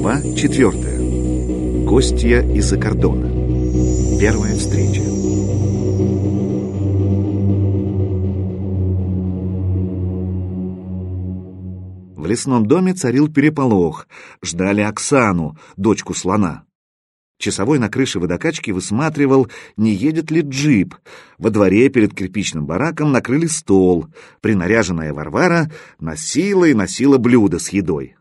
Глава четвертая. Гостья из-за кордона. Первая встреча. В лесном доме царил переполох. Ждали Оксану, дочку слона. Часовой на крыше водокачки высматривал, не едет ли джип. Во дворе перед кирпичным бараком накрыли стол. Принаряженная Варвара носила и носила блюдо с едой.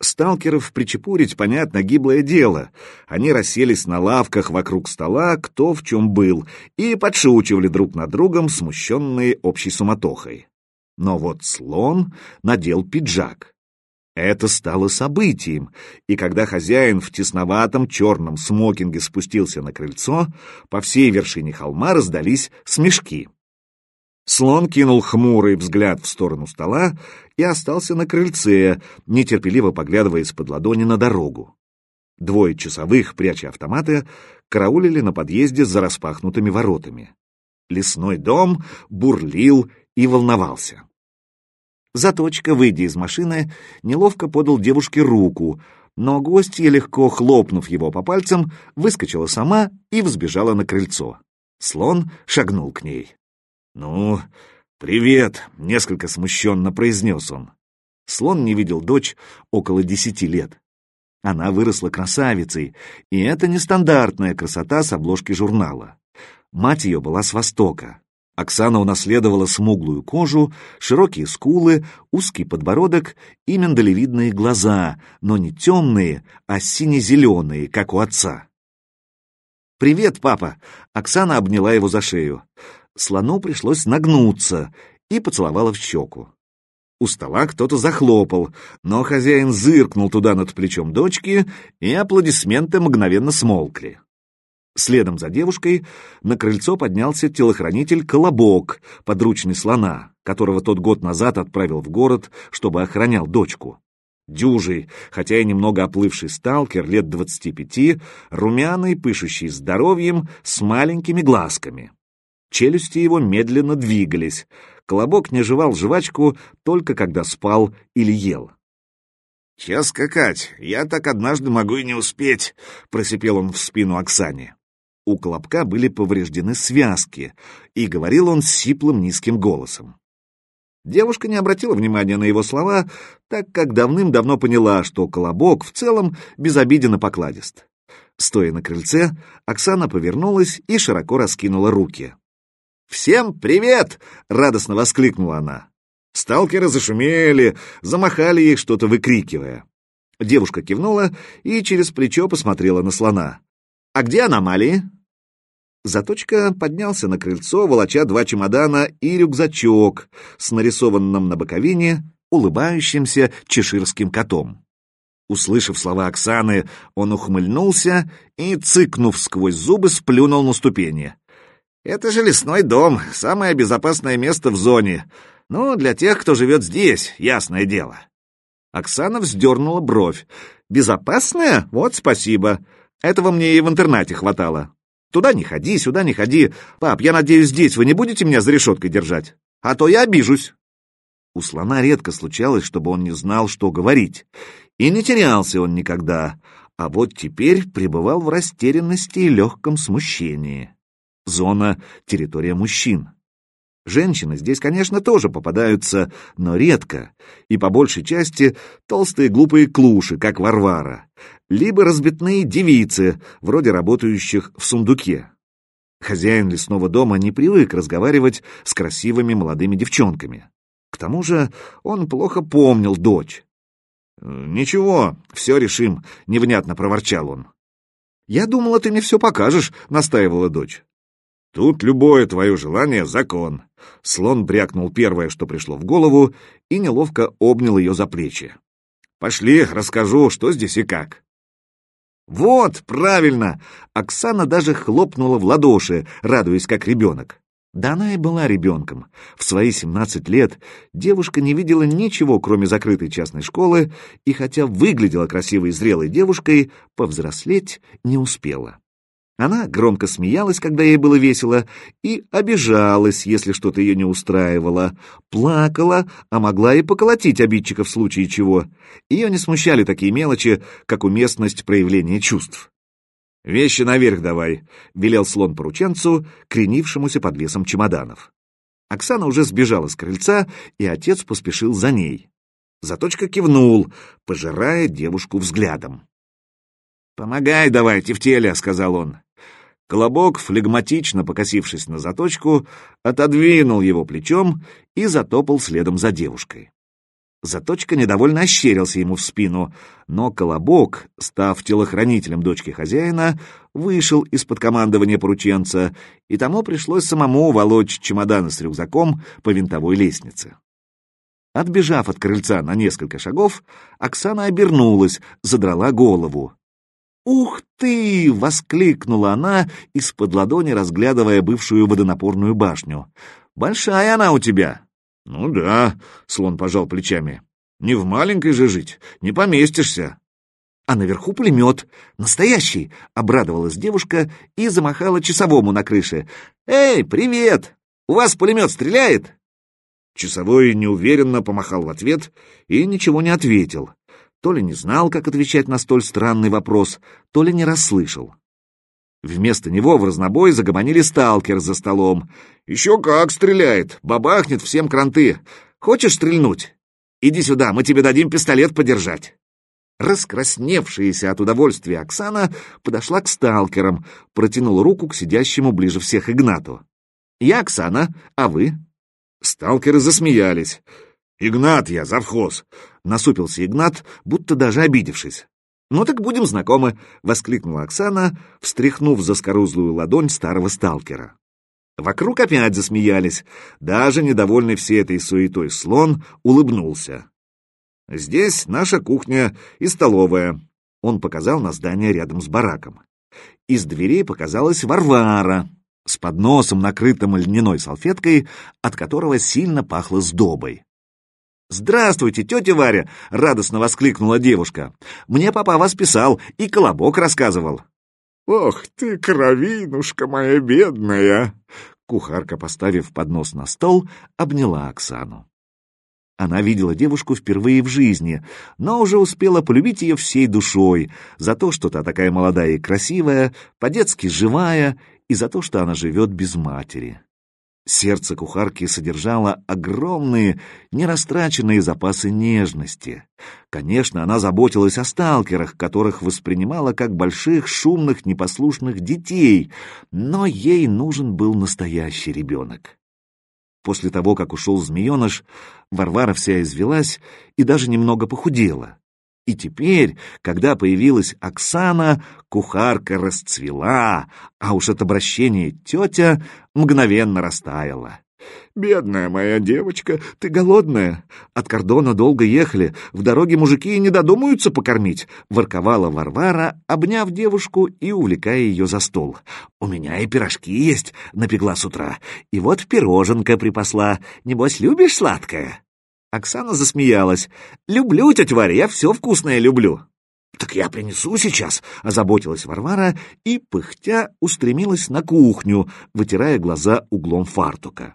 Сталкеров причепурить, понятно, гиблое дело. Они расселись на лавках вокруг стола, кто в чем был, и подшучивали друг над другом, смущенные общей суматохой. Но вот слон надел пиджак. Это стало событием, и когда хозяин в тесноватом черном смокинге спустился на крыльцо, по всей вершине холма раздались смешки. Слон кинул хмурый взгляд в сторону стола и остался на крыльце, нетерпеливо поглядывая из-под ладони на дорогу. Двое часовых, пряча автоматы, караулили на подъезде за распахнутыми воротами. Лесной дом бурлил и волновался. Заточка, выйдя из машины, неловко подал девушке руку, но гостья, легко хлопнув его по пальцам, выскочила сама и взбежала на крыльцо. Слон шагнул к ней. «Ну, привет!» — несколько смущенно произнес он. Слон не видел дочь около десяти лет. Она выросла красавицей, и это нестандартная красота с обложки журнала. Мать ее была с Востока. Оксана унаследовала смуглую кожу, широкие скулы, узкий подбородок и миндалевидные глаза, но не темные, а сине-зеленые, как у отца. «Привет, папа!» — Оксана обняла его за шею. Слону пришлось нагнуться и поцеловала в щеку. У стола кто-то захлопал, но хозяин зыркнул туда над плечом дочки, и аплодисменты мгновенно смолкли. Следом за девушкой на крыльцо поднялся телохранитель Колобок, подручный слона, которого тот год назад отправил в город, чтобы охранял дочку. Дюжий, хотя и немного оплывший сталкер, лет двадцати пяти, румяный, пышущий здоровьем, с маленькими глазками. Челюсти его медленно двигались. Колобок не жевал жвачку только когда спал или ел. «Сейчас скакать, я так однажды могу и не успеть», — просипел он в спину Оксане. У Колобка были повреждены связки, и говорил он сиплым низким голосом. Девушка не обратила внимания на его слова, так как давным-давно поняла, что Колобок в целом безобиден и покладист. Стоя на крыльце, Оксана повернулась и широко раскинула руки. «Всем привет!» — радостно воскликнула она. Сталкеры зашумели, замахали ей что-то выкрикивая. Девушка кивнула и через плечо посмотрела на слона. «А где аномалии?» Заточка поднялся на крыльцо, волоча два чемодана и рюкзачок с нарисованным на боковине улыбающимся чеширским котом. Услышав слова Оксаны, он ухмыльнулся и, цыкнув сквозь зубы, сплюнул на ступени. «Это же лесной дом, самое безопасное место в зоне. Ну, для тех, кто живет здесь, ясное дело». Оксана вздернула бровь. «Безопасное? Вот спасибо. Этого мне и в интернате хватало. Туда не ходи, сюда не ходи. Пап, я надеюсь, здесь вы не будете меня за решеткой держать? А то я обижусь. У слона редко случалось, чтобы он не знал, что говорить. И не терялся он никогда. А вот теперь пребывал в растерянности и легком смущении. Зона — территория мужчин. Женщины здесь, конечно, тоже попадаются, но редко, и по большей части толстые глупые клуши, как Варвара, либо разбитные девицы, вроде работающих в сундуке. Хозяин лесного дома не привык разговаривать с красивыми молодыми девчонками. К тому же он плохо помнил дочь. «Ничего, все решим», — невнятно проворчал он. «Я думала, ты мне все покажешь», — настаивала дочь. Тут любое твое желание — закон. Слон брякнул первое, что пришло в голову, и неловко обнял ее за плечи. Пошли, расскажу, что здесь и как. Вот, правильно! Оксана даже хлопнула в ладоши, радуясь как ребенок. Да она и была ребенком. В свои семнадцать лет девушка не видела ничего, кроме закрытой частной школы, и хотя выглядела красивой и зрелой девушкой, повзрослеть не успела. Она громко смеялась, когда ей было весело, и обижалась, если что-то ее не устраивало, плакала, а могла и поколотить обидчика в случае чего. Ее не смущали такие мелочи, как уместность проявления чувств. «Вещи наверх давай», — велел слон порученцу, кренившемуся под весом чемоданов. Оксана уже сбежала с крыльца, и отец поспешил за ней. Заточка кивнул, пожирая девушку взглядом. «Помогай давай, Тефтеля», — сказал он. Колобок, флегматично покосившись на заточку, отодвинул его плечом и затопал следом за девушкой. Заточка недовольно ощерился ему в спину, но Колобок, став телохранителем дочки хозяина, вышел из-под командования порученца, и тому пришлось самому волочь чемоданы с рюкзаком по винтовой лестнице. Отбежав от крыльца на несколько шагов, Оксана обернулась, задрала голову. «Ух ты!» — воскликнула она, из-под ладони разглядывая бывшую водонапорную башню. «Большая она у тебя!» «Ну да», — слон пожал плечами. «Не в маленькой же жить, не поместишься». «А наверху пулемет. Настоящий!» — обрадовалась девушка и замахала часовому на крыше. «Эй, привет! У вас пулемет стреляет?» Часовой неуверенно помахал в ответ и ничего не ответил то ли не знал, как отвечать на столь странный вопрос, то ли не расслышал. Вместо него в разнобой загомонили сталкер за столом. «Еще как стреляет! Бабахнет всем кранты! Хочешь стрельнуть? Иди сюда, мы тебе дадим пистолет подержать!» Раскрасневшаяся от удовольствия Оксана подошла к сталкерам, протянула руку к сидящему ближе всех Игнату. «Я Оксана, а вы?» Сталкеры засмеялись. «Игнат я, завхоз!» — насупился Игнат, будто даже обидевшись. «Ну так будем знакомы!» — воскликнула Оксана, встряхнув за скорузлую ладонь старого сталкера. Вокруг опять засмеялись. Даже недовольный всей этой суетой слон улыбнулся. «Здесь наша кухня и столовая», — он показал на здание рядом с бараком. Из дверей показалась Варвара с подносом, накрытым льняной салфеткой, от которого сильно пахло сдобой. «Здравствуйте, тетя Варя!» — радостно воскликнула девушка. «Мне папа вас писал и колобок рассказывал». «Ох ты, кровинушка моя бедная!» Кухарка, поставив поднос на стол, обняла Оксану. Она видела девушку впервые в жизни, но уже успела полюбить ее всей душой за то, что та такая молодая и красивая, по-детски живая, и за то, что она живет без матери. Сердце кухарки содержало огромные, нерастраченные запасы нежности. Конечно, она заботилась о сталкерах, которых воспринимала как больших, шумных, непослушных детей, но ей нужен был настоящий ребенок. После того, как ушел змееныш, Варвара вся извелась и даже немного похудела. И теперь, когда появилась Оксана, кухарка расцвела, а уж от обращения тетя мгновенно растаяла. «Бедная моя девочка, ты голодная? От кордона долго ехали, в дороге мужики не додумаются покормить», — ворковала Варвара, обняв девушку и увлекая ее за стол. «У меня и пирожки есть, напекла с утра, и вот пироженка припасла. Небось, любишь сладкое?» Оксана засмеялась. «Люблю, тетя Варя, я все вкусное люблю». «Так я принесу сейчас», — озаботилась Варвара и, пыхтя, устремилась на кухню, вытирая глаза углом фартука.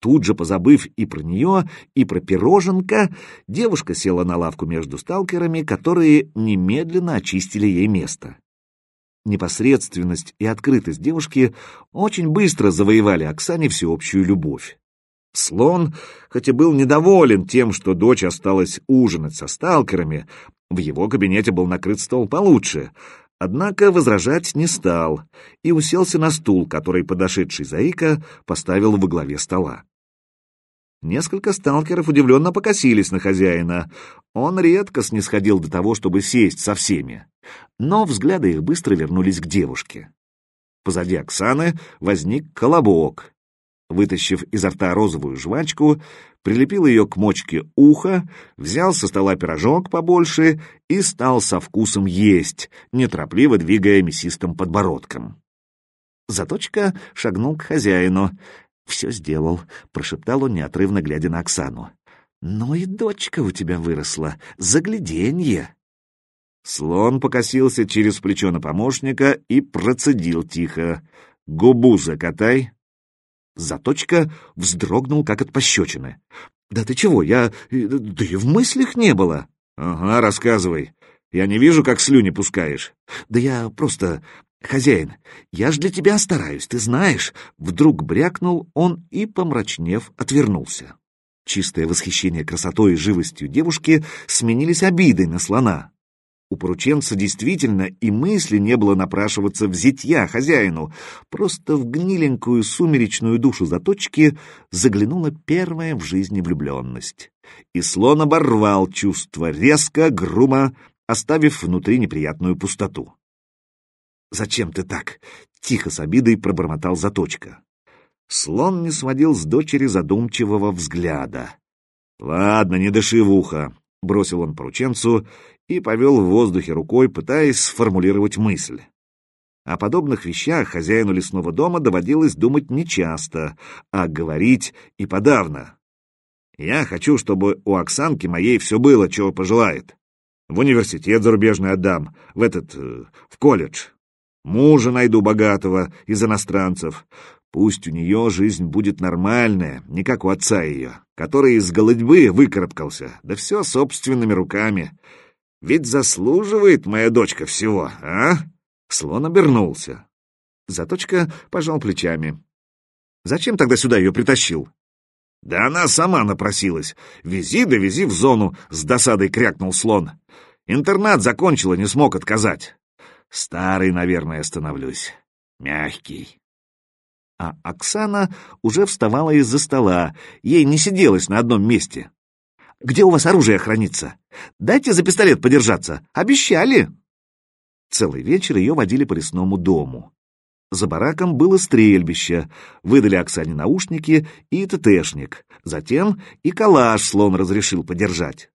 Тут же, позабыв и про нее, и про пироженка, девушка села на лавку между сталкерами, которые немедленно очистили ей место. Непосредственность и открытость девушки очень быстро завоевали Оксане всеобщую любовь. Слон, хоть и был недоволен тем, что дочь осталась ужинать со сталкерами, в его кабинете был накрыт стол получше, однако возражать не стал и уселся на стул, который подошедший Заика поставил во главе стола. Несколько сталкеров удивленно покосились на хозяина. Он редко снисходил до того, чтобы сесть со всеми. Но взгляды их быстро вернулись к девушке. Позади Оксаны возник колобок, Вытащив изо рта розовую жвачку, прилепил ее к мочке уха, взял со стола пирожок побольше и стал со вкусом есть, неторопливо двигая мясистым подбородком. Заточка шагнул к хозяину. «Все сделал», — прошептал он, неотрывно глядя на Оксану. «Ну и дочка у тебя выросла, загляденье!» Слон покосился через плечо на помощника и процедил тихо. «Губу закатай!» Заточка вздрогнул, как от пощечины. «Да ты чего, я... Да и в мыслях не было!» «Ага, рассказывай. Я не вижу, как слюни пускаешь». «Да я просто... Хозяин, я ж для тебя стараюсь, ты знаешь!» Вдруг брякнул он и, помрачнев, отвернулся. Чистое восхищение красотой и живостью девушки сменились обидой на слона. У порученца действительно и мысли не было напрашиваться в зятья хозяину, просто в гниленькую сумеречную душу заточки заглянула первая в жизни влюбленность. И слон оборвал чувство резко, грубо, оставив внутри неприятную пустоту. «Зачем ты так?» — тихо с обидой пробормотал заточка. Слон не сводил с дочери задумчивого взгляда. «Ладно, не дыши в ухо», — бросил он порученцу и повел в воздухе рукой, пытаясь сформулировать мысль. О подобных вещах хозяину лесного дома доводилось думать нечасто, а говорить и подавно. Я хочу, чтобы у Оксанки моей все было, чего пожелает. В университет зарубежный отдам, в этот... Э, в колледж. Мужа найду богатого из иностранцев. Пусть у нее жизнь будет нормальная, не как у отца ее, который из голодьбы выкарабкался, да все собственными руками. Ведь заслуживает моя дочка всего, а? Слон обернулся. Заточка пожал плечами. Зачем тогда сюда ее притащил? Да она сама напросилась. Вези да вези в зону, с досадой крякнул слон. Интернат закончила, не смог отказать. Старый, наверное, становлюсь. Мягкий. А Оксана уже вставала из-за стола. Ей не сиделось на одном месте. Где у вас оружие хранится? Дайте за пистолет подержаться. Обещали!» Целый вечер ее водили по лесному дому. За бараком было стрельбище, выдали Оксане наушники и ТТшник. Затем и калаш слон разрешил подержать.